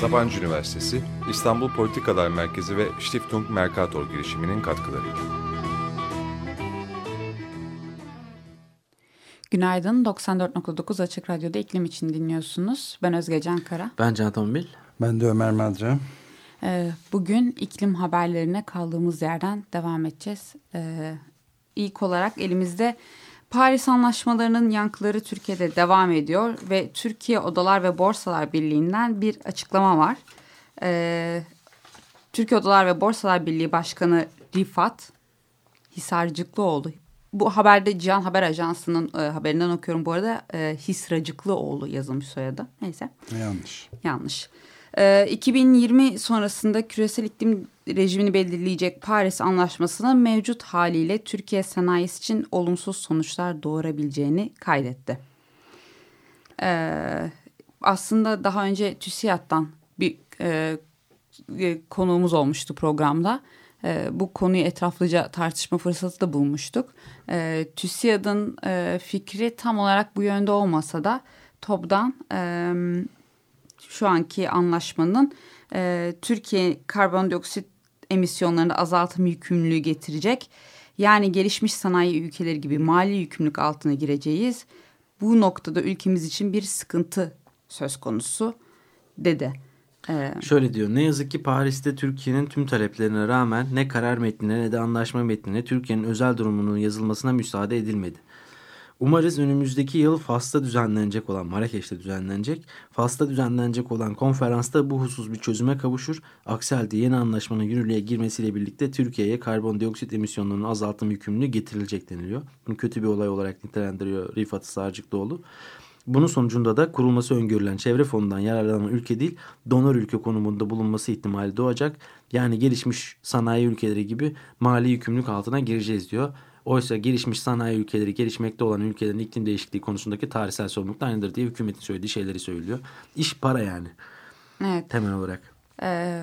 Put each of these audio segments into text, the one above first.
Sabancı Üniversitesi, İstanbul Politikalar Merkezi ve Stiftung Mercator girişiminin katkılarıyla. Günaydın. 94.9 Açık Radyo'da iklim için dinliyorsunuz. Ben Özge Can Kara. Ben Can Tombil. Ben de Ömer Madra. Ee, bugün iklim haberlerine kaldığımız yerden devam edeceğiz. Ee, ilk olarak elimizde Paris Anlaşmalarının yankıları Türkiye'de devam ediyor ve Türkiye Odalar ve Borsalar Birliği'nden bir açıklama var. Ee, Türkiye Odalar ve Borsalar Birliği Başkanı Rifat Hisarcıklıoğlu. Bu haberde Cihan Haber Ajansı'nın e, haberinden okuyorum bu arada. E, Hisracıklıoğlu yazılmış soyadı. Neyse. Yanlış. Yanlış. E, 2020 sonrasında küresel iklim rejimini belirleyecek Paris Anlaşması'nın mevcut haliyle Türkiye sanayisi için olumsuz sonuçlar doğurabileceğini kaydetti. E, aslında daha önce TÜSİAD'dan bir e, e, konuğumuz olmuştu programda. E, bu konuyu etraflıca tartışma fırsatı da bulmuştuk. E, TÜSİAD'ın e, fikri tam olarak bu yönde olmasa da TOB'dan e, şu anki anlaşmanın e, Türkiye karbondioksit emisyonlarını azaltım yükümlülüğü getirecek. Yani gelişmiş sanayi ülkeleri gibi mali yükümlülük altına gireceğiz. Bu noktada ülkemiz için bir sıkıntı söz konusu dedi. Ee, Şöyle diyor ne yazık ki Paris'te Türkiye'nin tüm taleplerine rağmen ne karar metnine ne de anlaşma metnine Türkiye'nin özel durumunun yazılmasına müsaade edilmedi. Umarız önümüzdeki yıl Fas'ta düzenlenecek olan, Marrakeş'te düzenlenecek, Fas'ta düzenlenecek olan konferansta bu husus bir çözüme kavuşur. Aksi halde yeni anlaşmanın yürürlüğe girmesiyle birlikte Türkiye'ye karbondioksit emisyonlarının azaltım yükümlülüğü getirilecek deniliyor. Bunu kötü bir olay olarak nitelendiriyor Rifat Sarcıklıoğlu. Bunun sonucunda da kurulması öngörülen çevre fonundan yararlanan ülke değil, donör ülke konumunda bulunması ihtimali doğacak. Yani gelişmiş sanayi ülkeleri gibi mali yükümlülük altına gireceğiz diyor. Oysa gelişmiş sanayi ülkeleri, gelişmekte olan ülkelerin iklim değişikliği konusundaki tarihsel sorumluluk aynıdır diye hükümetin söylediği şeyleri söylüyor. İş para yani. Evet. Temel olarak. Ee,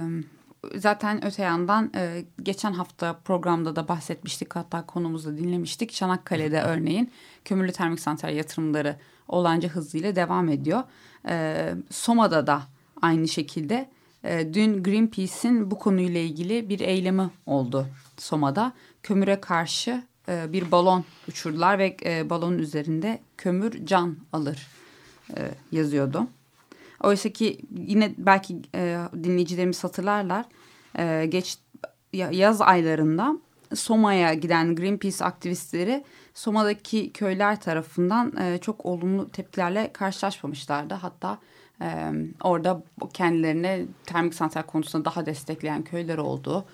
zaten öte yandan e, geçen hafta programda da bahsetmiştik hatta konumuzu dinlemiştik. Çanakkale'de örneğin kömürlü termik santral yatırımları olanca hızıyla devam ediyor. E, Soma'da da aynı şekilde e, dün Greenpeace'in bu konuyla ilgili bir eylemi oldu Soma'da. Kömüre karşı e, bir balon uçurdular ve e, balonun üzerinde kömür can alır e, yazıyordu. Oysa ki yine belki e, dinleyicilerimiz hatırlarlar geç yaz aylarında Soma'ya giden Greenpeace aktivistleri Soma'daki köyler tarafından çok olumlu tepkilerle karşılaşmamışlardı. Hatta orada kendilerine termik santral konusunda daha destekleyen köyler oldu.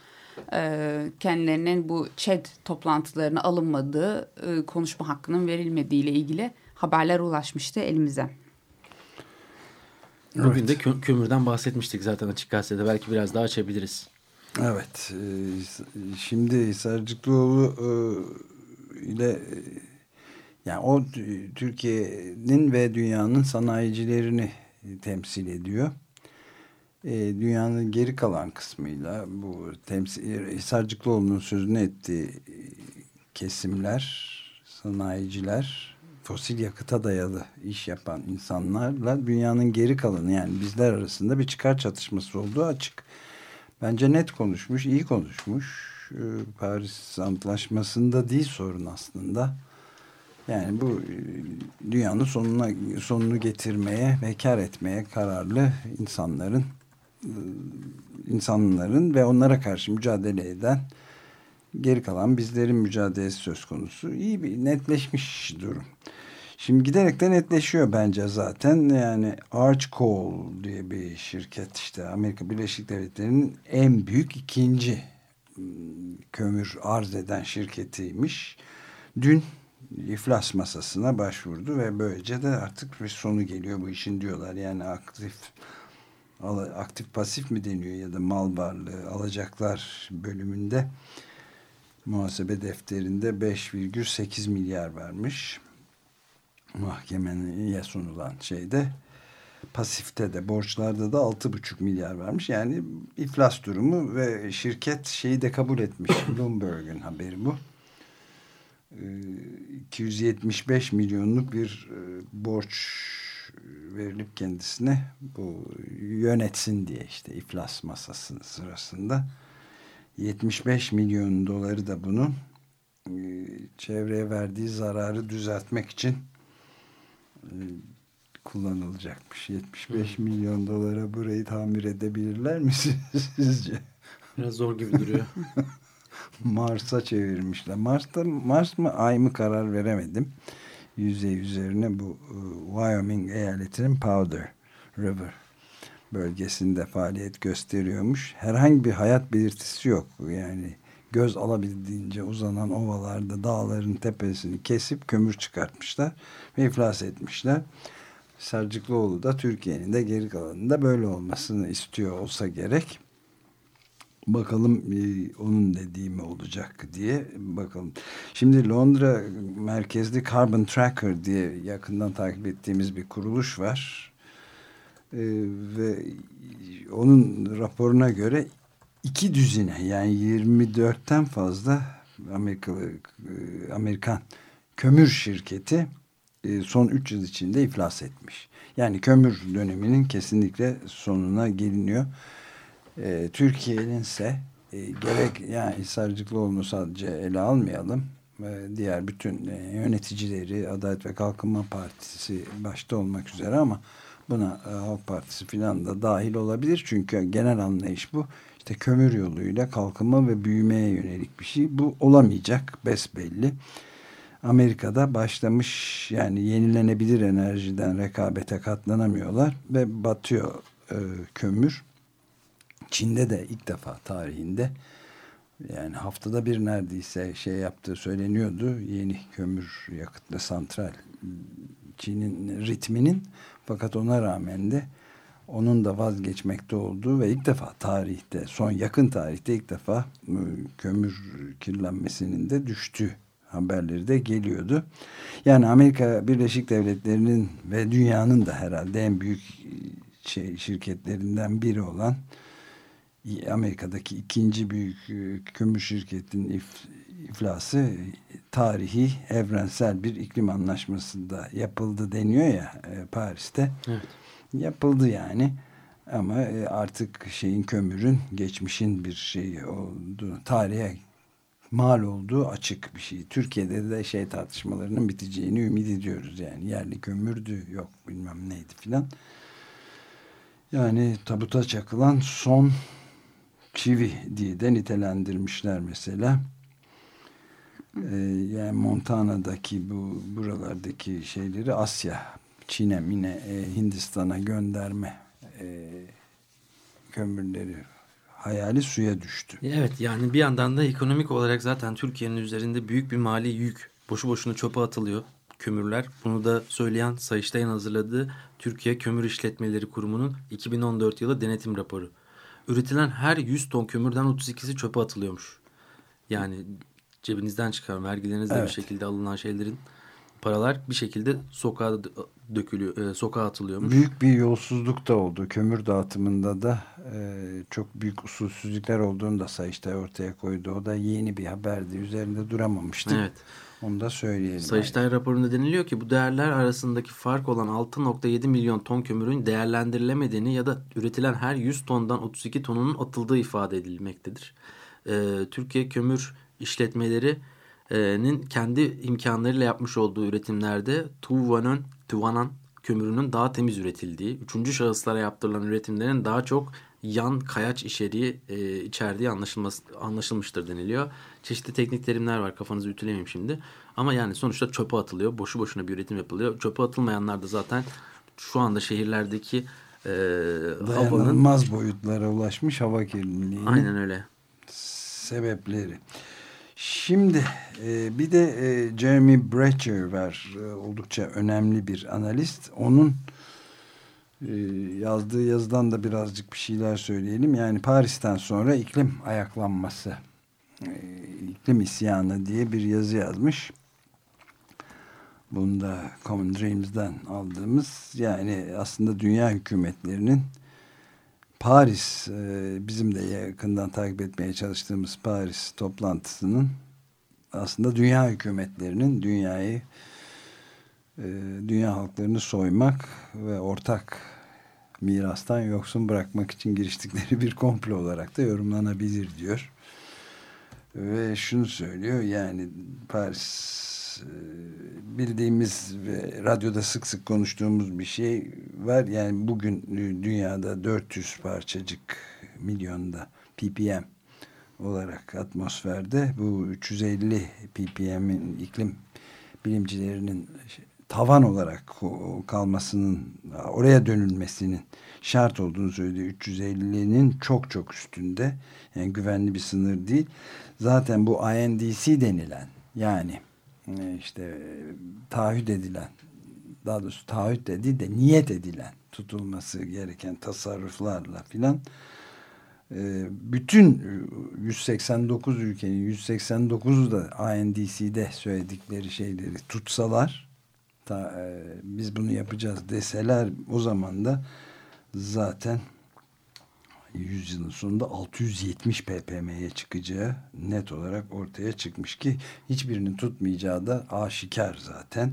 E, kendilerinin bu ÇED toplantılarına alınmadığı, e, konuşma hakkının verilmediği ile ilgili haberler ulaşmıştı elimize. Bugün evet. de kö kömürden bahsetmiştik zaten açık gazetede. Belki biraz daha açabiliriz. Evet. E, şimdi Sarcıklıoğlu e, ile e, yani o Türkiye'nin ve dünyanın sanayicilerini temsil ediyor. Dünyanın geri kalan kısmıyla bu temsil Sarcıklıoğlu'nun sözünü ettiği kesimler, sanayiciler, fosil yakıta dayalı iş yapan insanlarla dünyanın geri kalanı yani bizler arasında bir çıkar çatışması olduğu açık. Bence net konuşmuş, iyi konuşmuş. Paris Antlaşması'nda değil sorun aslında. Yani bu e, dünyanın sonuna sonunu getirmeye ve kar etmeye kararlı insanların e, insanların ve onlara karşı mücadele eden geri kalan bizlerin mücadelesi söz konusu. İyi bir netleşmiş durum. Şimdi giderek de netleşiyor bence zaten. Yani Arch Coal diye bir şirket işte Amerika Birleşik Devletleri'nin en büyük ikinci ıı, kömür arz eden şirketiymiş. Dün iflas masasına başvurdu ve böylece de artık bir sonu geliyor bu işin diyorlar. Yani aktif aktif pasif mi deniyor ya da mal varlığı alacaklar bölümünde muhasebe defterinde 5,8 milyar vermiş mahkemeye sunulan şeyde pasifte de borçlarda da 6,5 milyar vermiş. Yani iflas durumu ve şirket şeyi de kabul etmiş. Bloomberg'un haberi bu. 275 milyonluk bir borç verilip kendisine bu yönetsin diye işte iflas masası sırasında 75 milyon doları da bunun çevreye verdiği zararı düzeltmek için kullanılacakmış. 75 hmm. milyon dolara burayı tamir edebilirler mi sizce? Biraz zor gibi duruyor. Mars'a çevirmişler. Mars'ta Mars mı ay mı karar veremedim. Yüzey üzerine bu e, Wyoming eyaletinin Powder River bölgesinde faaliyet gösteriyormuş. Herhangi bir hayat belirtisi yok. Yani göz alabildiğince uzanan ovalarda dağların tepesini kesip kömür çıkartmışlar ve iflas etmişler. Sarcıklıoğlu da Türkiye'nin de geri kalanında böyle olmasını istiyor olsa gerek. Bakalım e, onun dediği mi olacak diye bakalım. Şimdi Londra merkezli Carbon Tracker diye yakından takip ettiğimiz bir kuruluş var. E, ve onun raporuna göre iki düzine yani 24'ten fazla Amerikalı e, Amerikan kömür şirketi e, son 3 yıl içinde iflas etmiş. Yani kömür döneminin kesinlikle sonuna geliniyor. E, Türkiye'nin ise e, gerek yani Hisarcıklıoğlu'nu sadece ele almayalım. diğer bütün yöneticileri Adalet ve Kalkınma Partisi başta olmak üzere ama buna Halk Partisi filan da dahil olabilir. Çünkü genel anlayış bu. İşte kömür yoluyla kalkınma ve büyümeye yönelik bir şey. Bu olamayacak besbelli. Amerika'da başlamış yani yenilenebilir enerjiden rekabete katlanamıyorlar ve batıyor e, kömür. Çin'de de ilk defa tarihinde yani haftada bir neredeyse şey yaptığı söyleniyordu. Yeni kömür yakıtlı santral Çin'in ritminin fakat ona rağmen de onun da vazgeçmekte olduğu ve ilk defa tarihte son yakın tarihte ilk defa e, kömür kirlenmesinin de düştüğü haberleri de geliyordu. Yani Amerika Birleşik Devletleri'nin ve dünyanın da herhalde en büyük şey şirketlerinden biri olan Amerika'daki ikinci büyük e, kömür şirketinin if, iflası tarihi evrensel bir iklim anlaşmasında yapıldı deniyor ya e, Paris'te. Evet. Yapıldı yani. Ama e, artık şeyin kömürün geçmişin bir şeyi oldu. Tarihe mal olduğu açık bir şey. Türkiye'de de şey tartışmalarının biteceğini ümit ediyoruz yani. Yerli kömürdü yok bilmem neydi filan. Yani tabuta çakılan son çivi diye de nitelendirmişler mesela. Ee, yani Montana'daki bu buralardaki şeyleri Asya, Çin'e, Mine, e, Hindistan'a gönderme e, kömürleri hayali suya düştü. Evet yani bir yandan da ekonomik olarak zaten Türkiye'nin üzerinde büyük bir mali yük boşu boşuna çöpe atılıyor kömürler. Bunu da söyleyen Sayıştay'ın hazırladığı Türkiye Kömür İşletmeleri Kurumu'nun 2014 yılı denetim raporu. Üretilen her 100 ton kömürden 32'si çöpe atılıyormuş. Yani cebinizden çıkan vergilerinizle evet. bir şekilde alınan şeylerin paralar bir şekilde sokağa dökülüyor, e, sokağa atılıyormuş. Büyük bir yolsuzluk da oldu. Kömür dağıtımında da e, çok büyük usulsüzlükler olduğunu da Sayıştay ortaya koydu. O da yeni bir haberdi. Üzerinde duramamıştık. Evet. Onu da söyleyelim. Sayıştay yani. raporunda deniliyor ki bu değerler arasındaki fark olan 6.7 milyon ton kömürün değerlendirilemediğini ya da üretilen her 100 tondan 32 tonunun atıldığı ifade edilmektedir. Ee, Türkiye Kömür işletmeleri nin kendi imkanlarıyla yapmış olduğu üretimlerde Tuvan'ın Tuvanan kömürünün daha temiz üretildiği, üçüncü şahıslara yaptırılan üretimlerin daha çok yan kayaç içeriği e, içerdiği anlaşılması, anlaşılmıştır deniliyor. Çeşitli teknik terimler var kafanızı ütülemeyeyim şimdi. Ama yani sonuçta çöpe atılıyor. Boşu boşuna bir üretim yapılıyor. Çöpe atılmayanlar da zaten şu anda şehirlerdeki e, havanın... boyutlara ulaşmış hava kirliliği. Aynen öyle. Sebepleri. Şimdi e, bir de e, Jeremy Brecher var. E, oldukça önemli bir analist. Onun e, yazdığı yazıdan da birazcık bir şeyler söyleyelim. Yani Paris'ten sonra iklim ayaklanması, e, iklim isyanı diye bir yazı yazmış. Bunu da Common Dreams'den aldığımız yani aslında dünya hükümetlerinin Paris e, bizim de yakından takip etmeye çalıştığımız Paris toplantısının aslında dünya hükümetlerinin dünyayı e, dünya halklarını soymak ve ortak mirastan yoksun bırakmak için giriştikleri bir komplo olarak da yorumlanabilir diyor. Ve şunu söylüyor yani Paris bildiğimiz ve radyoda sık sık konuştuğumuz bir şey var. Yani bugün dünyada 400 parçacık milyonda ppm olarak atmosferde bu 350 ppm'in iklim bilimcilerinin tavan olarak kalmasının oraya dönülmesinin şart olduğunu söyledi. 350'nin çok çok üstünde yani güvenli bir sınır değil. Zaten bu INDC denilen yani e, işte taahhüt edilen daha doğrusu taahhüt dedi de niyet edilen tutulması gereken tasarruflarla filan e, bütün 189 ülkenin 189'u da INDC'de söyledikleri şeyleri tutsalar ta, e, biz bunu yapacağız deseler o zaman da zaten yüzyılın sonunda 670 ppm'ye çıkacağı net olarak ortaya çıkmış ki hiçbirinin tutmayacağı da aşikar zaten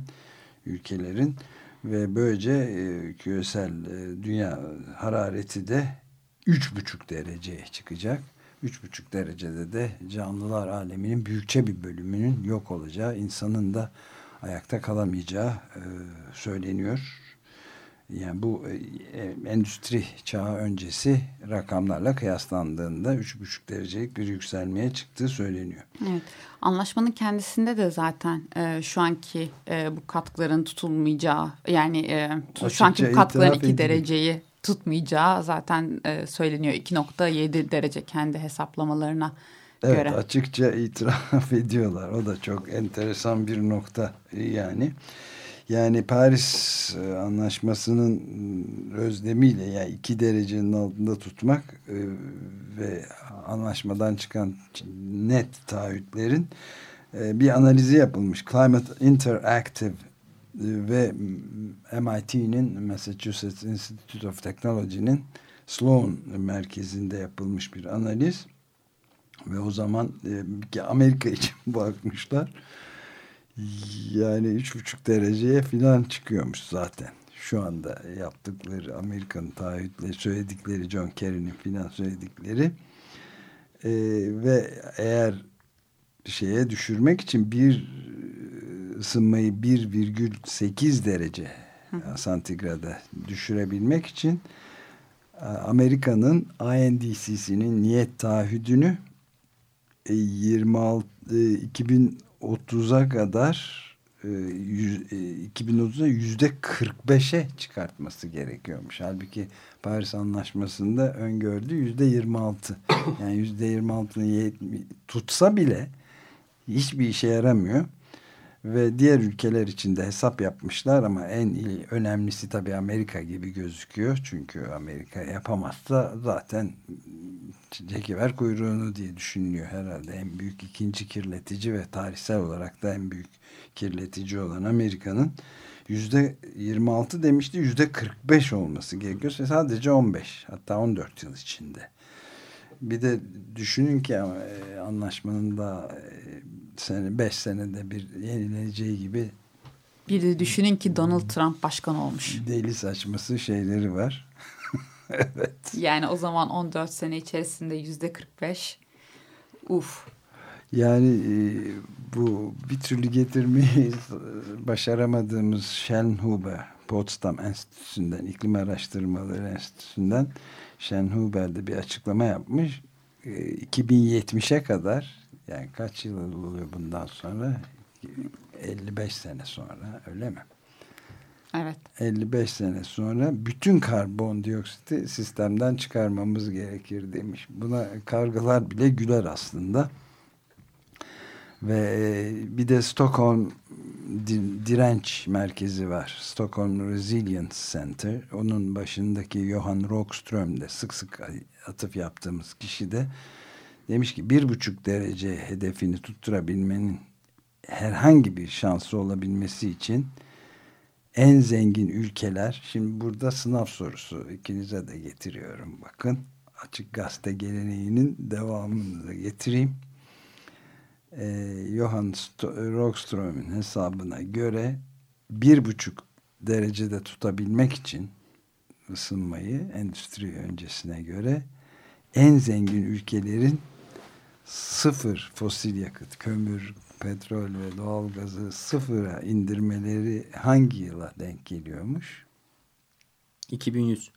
ülkelerin ve böylece e, küresel e, dünya harareti de 3,5 dereceye çıkacak. 3,5 derecede de canlılar aleminin büyükçe bir bölümünün yok olacağı, insanın da ayakta kalamayacağı e, söyleniyor. Yani bu e, e, endüstri çağı öncesi rakamlarla kıyaslandığında 3,5 derecelik bir yükselmeye çıktığı söyleniyor. Evet. Anlaşmanın kendisinde de zaten e, şu anki e, bu katkıların tutulmayacağı yani e, şu anki bu katkıların 2 dereceyi tutmayacağı zaten e, söyleniyor. 2.7 derece kendi hesaplamalarına evet, göre. Evet açıkça itiraf ediyorlar. O da çok enteresan bir nokta yani. Yani Paris e, anlaşmasının özlemiyle yani iki derecenin altında tutmak e, ve anlaşmadan çıkan net taahhütlerin e, bir analizi yapılmış. Climate Interactive ve MIT'nin Massachusetts Institute of Technology'nin Sloan merkezinde yapılmış bir analiz ve o zaman Amerika için bakmışlar yani 3,5 dereceye filan çıkıyormuş zaten. Şu anda yaptıkları Amerikan taahhütle söyledikleri John Kerry'nin filan söyledikleri ee, ve eğer şeye düşürmek için bir e, ısınmayı 1,8 derece santigrada düşürebilmek için e, Amerika'nın INDCC'nin niyet taahhüdünü e, 26 2010 30'a kadar e, 2030'da e, yüzde 45'e çıkartması gerekiyormuş. Halbuki Paris Anlaşması'nda öngördüğü yüzde 26. Yani yüzde 26'nı tutsa bile hiçbir işe yaramıyor. Ve diğer ülkeler için de hesap yapmışlar ama en önemlisi tabii Amerika gibi gözüküyor. Çünkü Amerika yapamazsa zaten çekiver kuyruğunu diye düşünülüyor herhalde. En büyük ikinci kirletici ve tarihsel olarak da en büyük kirletici olan Amerika'nın yüzde 26 demişti yüzde 45 olması gerekiyor. Sadece 15 hatta 14 yıl içinde. Bir de düşünün ki e, anlaşmanın da e, sene, beş senede bir yenileneceği gibi bir de düşünün ki Donald Trump başkan olmuş. Deli saçması şeyleri var. evet. Yani o zaman 14 sene içerisinde yüzde 45. Uf. Yani e, bu bir türlü getirmeyi başaramadığımız Schellnhuber Potsdam Enstitüsü'nden, İklim Araştırmaları Enstitüsü'nden Schellnhuber'de bir açıklama yapmış. E, 2070'e kadar yani kaç yıl oluyor bundan sonra? 55 sene sonra öyle mi? Evet. 55 sene sonra bütün karbondioksiti sistemden çıkarmamız gerekir demiş. Buna kargalar bile güler aslında. Ve e, bir de Stockholm direnç merkezi var. Stockholm Resilience Center. Onun başındaki Johan Rockström de sık sık atıf yaptığımız kişi de demiş ki bir buçuk derece hedefini tutturabilmenin herhangi bir şansı olabilmesi için en zengin ülkeler. Şimdi burada sınav sorusu ikinize de getiriyorum bakın. Açık gazete geleneğinin devamını da getireyim. E, Johan Rockström'ün hesabına göre bir buçuk derecede tutabilmek için ısınmayı endüstri öncesine göre en zengin ülkelerin sıfır fosil yakıt, kömür, petrol ve doğalgazı sıfıra indirmeleri hangi yıla denk geliyormuş? 2100.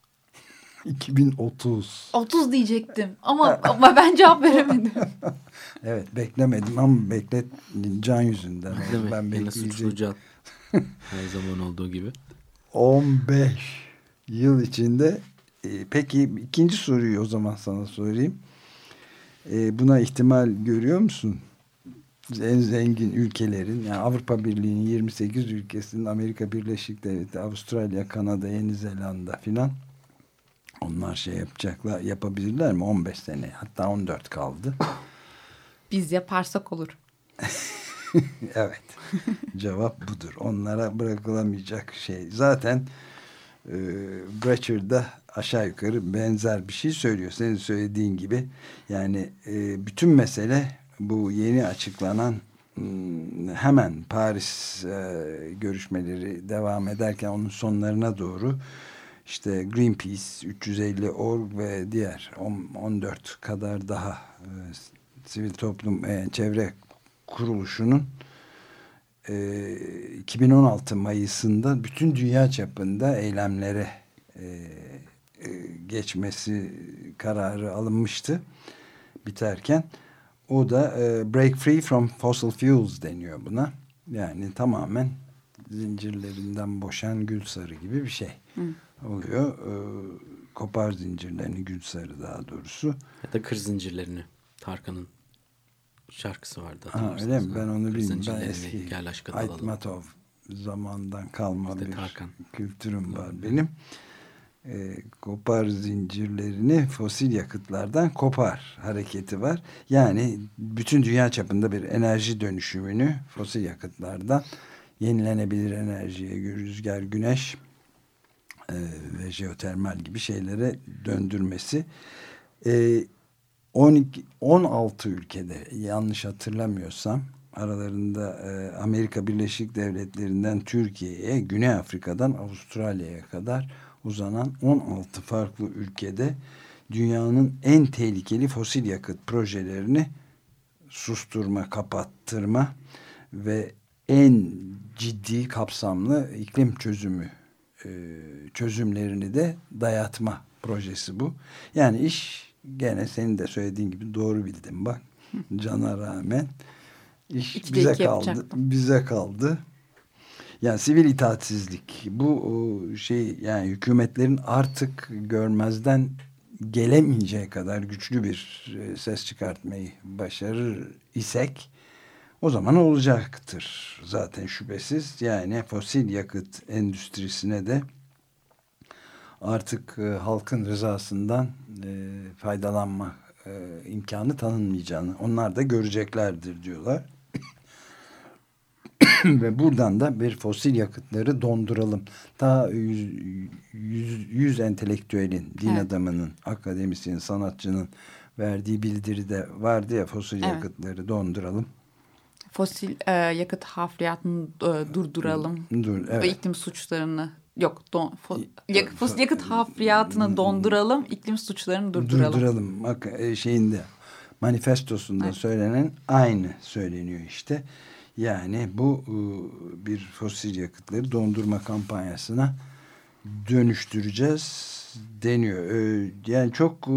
2030. 30 diyecektim ama, ama ben cevap veremedim. evet beklemedim ama beklet can yüzünden. Değil mi? Ben suçlu can. Her zaman olduğu gibi. 15 yıl içinde e, peki ikinci soruyu o zaman sana sorayım. E, buna ihtimal görüyor musun? En zengin ülkelerin yani Avrupa Birliği'nin 28 ülkesinin Amerika Birleşik Devletleri, Avustralya, Kanada, Yeni Zelanda filan onlar şey yapacaklar, yapabilirler mi? 15 sene hatta 14 kaldı. Biz yaparsak olur. evet. Cevap budur. Onlara bırakılamayacak şey. Zaten e, Brecher da aşağı yukarı benzer bir şey söylüyor. Senin söylediğin gibi. Yani e, bütün mesele bu yeni açıklanan hmm, hemen Paris e, görüşmeleri devam ederken onun sonlarına doğru işte Greenpeace 350 org ve diğer 14 kadar daha e, sivil toplum e, çevre kuruluşunun e, 2016 Mayıs'ında bütün dünya çapında eylemlere geçmesi kararı alınmıştı biterken o da e, Break Free from Fossil Fuels deniyor buna yani tamamen zincirlerinden boşan gül sarı gibi bir şey. Hı oluyor. E, kopar zincirlerini gül sarı daha doğrusu. Ya da kır zincirlerini. Tarkan'ın şarkısı vardı. Ha, öyle mi? Ben onu bilmiyorum. Ben eski Aytmatov zamandan kalma işte bir Tarkan. kültürüm var benim. E, kopar zincirlerini fosil yakıtlardan kopar hareketi var. Yani bütün dünya çapında bir enerji dönüşümünü fosil yakıtlardan yenilenebilir enerjiye, rüzgar, güneş e, ve jeotermal gibi şeylere döndürmesi. E, 12, 16 ülkede yanlış hatırlamıyorsam aralarında e, Amerika Birleşik Devletleri'nden Türkiye'ye, Güney Afrika'dan Avustralya'ya kadar uzanan 16 farklı ülkede dünyanın en tehlikeli fosil yakıt projelerini susturma, kapattırma ve en ciddi kapsamlı iklim çözümü e, çözümlerini de dayatma projesi bu. Yani iş gene senin de söylediğin gibi doğru bildim bak. Cana rağmen iş İki bize kaldı. Yapacaktım. Bize kaldı. Yani sivil itaatsizlik bu şey yani hükümetlerin artık görmezden gelemeyeceği kadar güçlü bir e, ses çıkartmayı başarır isek o zaman olacaktır zaten şüphesiz. Yani fosil yakıt endüstrisine de artık e, halkın rızasından e, faydalanma imkanı tanınmayacağını onlar da göreceklerdir diyorlar. Ve buradan da bir fosil yakıtları donduralım. Ta yüz, yüz, yüz entelektüelin, din evet. adamının, akademisyenin, sanatçının verdiği bildiride vardı ya fosil evet. yakıtları donduralım fosil e, yakıt hafriyatını e, durduralım. Dur, evet. Ve iklim suçlarını yok don, fo, yak, fosil yakıt hafriyatını donduralım, iklim suçlarını durduralım. Durduralım. Bak e, şeyinde manifestosunda evet. söylenen aynı söyleniyor işte. Yani bu e, bir fosil yakıtları dondurma kampanyasına dönüştüreceğiz deniyor. E, yani çok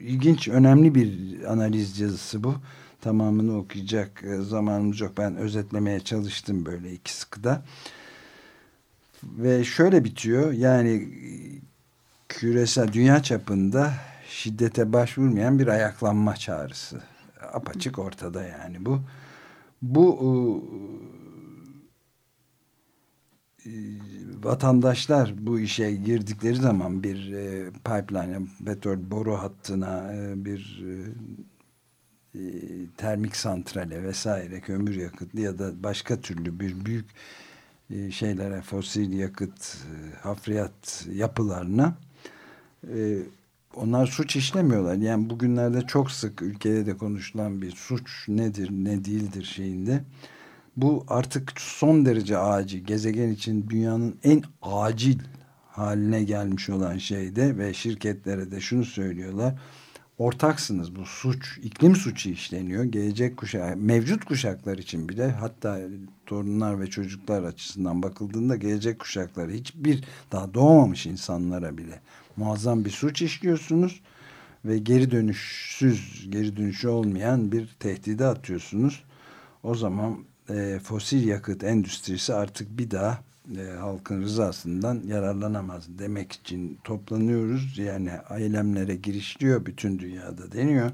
ilginç, önemli bir analiz yazısı bu tamamını okuyacak e, zamanımız yok. Ben özetlemeye çalıştım böyle iki sıkıda. Ve şöyle bitiyor. Yani küresel dünya çapında şiddete başvurmayan bir ayaklanma çağrısı. Apaçık ortada yani bu. Bu vatandaşlar bu işe girdikleri zaman bir e, pipeline, petrol boru hattına, e, bir e, e, termik santrale vesaire kömür yakıtlı ya da başka türlü bir büyük e, şeylere fosil yakıt e, hafriyat yapılarına e, onlar suç işlemiyorlar. Yani bugünlerde çok sık ülkede de konuşulan bir suç nedir ne değildir şeyinde. Bu artık son derece acil. Gezegen için dünyanın en acil haline gelmiş olan şeyde ve şirketlere de şunu söylüyorlar. Ortaksınız bu suç, iklim suçu işleniyor. Gelecek kuşak, mevcut kuşaklar için bile hatta torunlar ve çocuklar açısından bakıldığında gelecek kuşaklar hiçbir daha doğmamış insanlara bile muazzam bir suç işliyorsunuz ve geri dönüşsüz, geri dönüşü olmayan bir tehdide atıyorsunuz. O zaman e, fosil yakıt endüstrisi artık bir daha e, halkın rızasından yararlanamaz demek için toplanıyoruz. Yani eylemlere girişliyor bütün dünyada deniyor.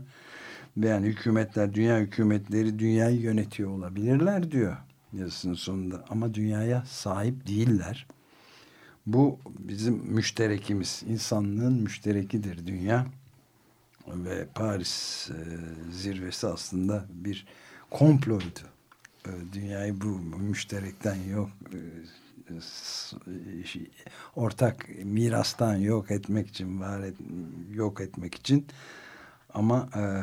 Yani hükümetler, dünya hükümetleri dünyayı yönetiyor olabilirler diyor yazısının sonunda. Ama dünyaya sahip değiller. Bu bizim müşterekimiz. insanlığın müşterekidir dünya. Ve Paris e, zirvesi aslında bir komploydu. E, dünyayı bu müşterekten yok e, ortak mirastan yok etmek için var et, yok etmek için ama e,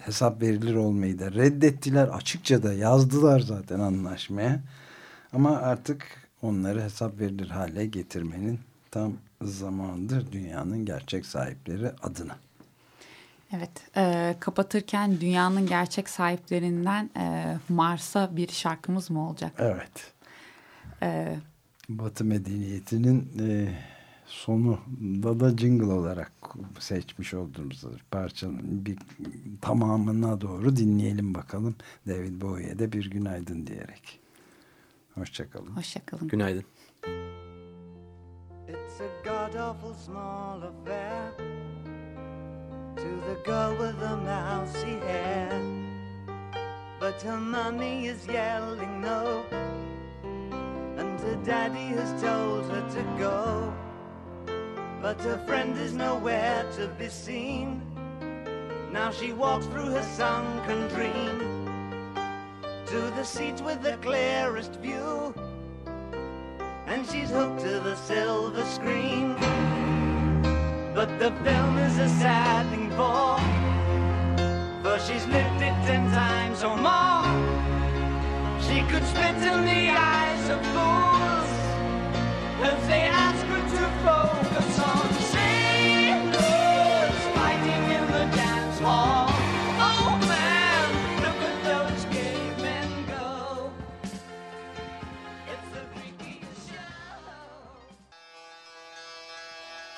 hesap verilir olmayı da reddettiler açıkça da yazdılar zaten anlaşmaya ama artık onları hesap verilir hale getirmenin tam zamanıdır dünyanın gerçek sahipleri adına. Evet, e, kapatırken dünyanın gerçek sahiplerinden e, Mars'a bir şarkımız mı olacak? Evet. E, Batı medeniyetinin e, sonu da da jingle olarak seçmiş olduğumuz parçanın bir tamamına doğru dinleyelim bakalım. David Bowie'ye de bir günaydın diyerek. Hoşçakalın. Hoşçakalın. Günaydın. It's a god awful small affair To the girl with the mousy hair But her mommy is yelling no And her daddy has told her to go But her friend is nowhere to be seen Now she walks through her sunken dream to the seats with the clearest view. And she's hooked to the silver screen. But the film is a sad thing for, for she's lived it ten times or more. She could spit in the eyes of fools if they ask